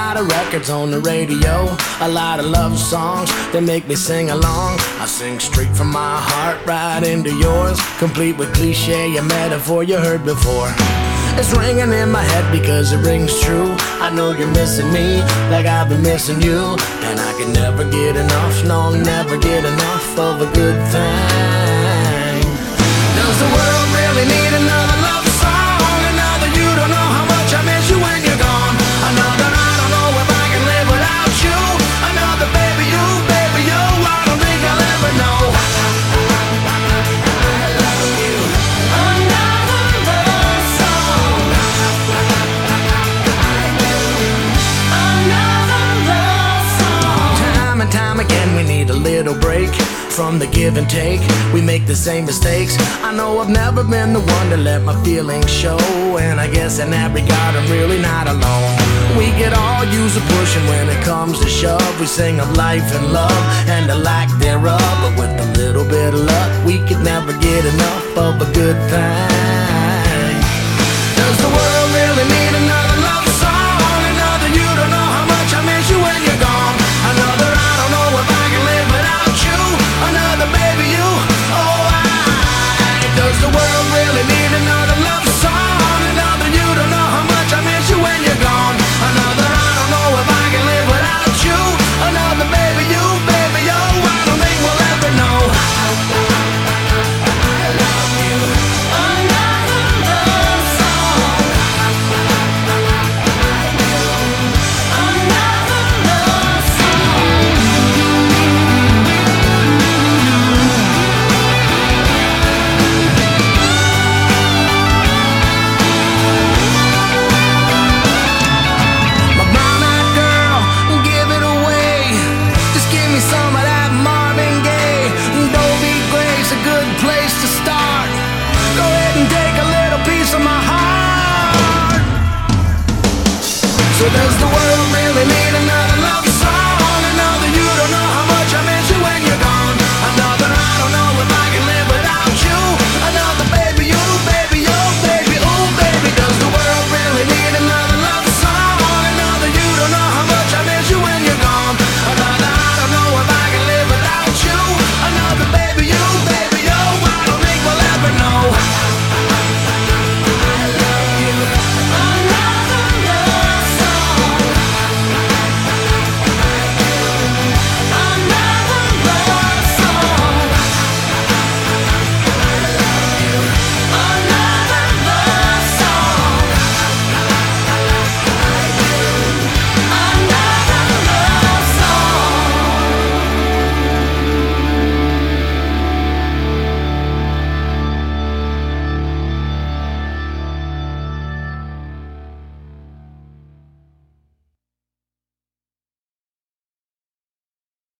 of records on the radio, a lot of love songs that make me sing along. I sing straight from my heart right into yours, complete with cliche and metaphor you heard before. It's ringing in my head because it rings true. I know you're missing me like I've been missing you. And I can never get enough, no, never get enough of a good thing. Does the world really need another from the give and take. We make the same mistakes. I know I've never been the one to let my feelings show, and I guess in that regard, I'm really not alone. We get all used to pushing when it comes to shove. We sing of life and love and the lack thereof, but with a little bit of luck, we could never get enough of a good thing. So does the world really need?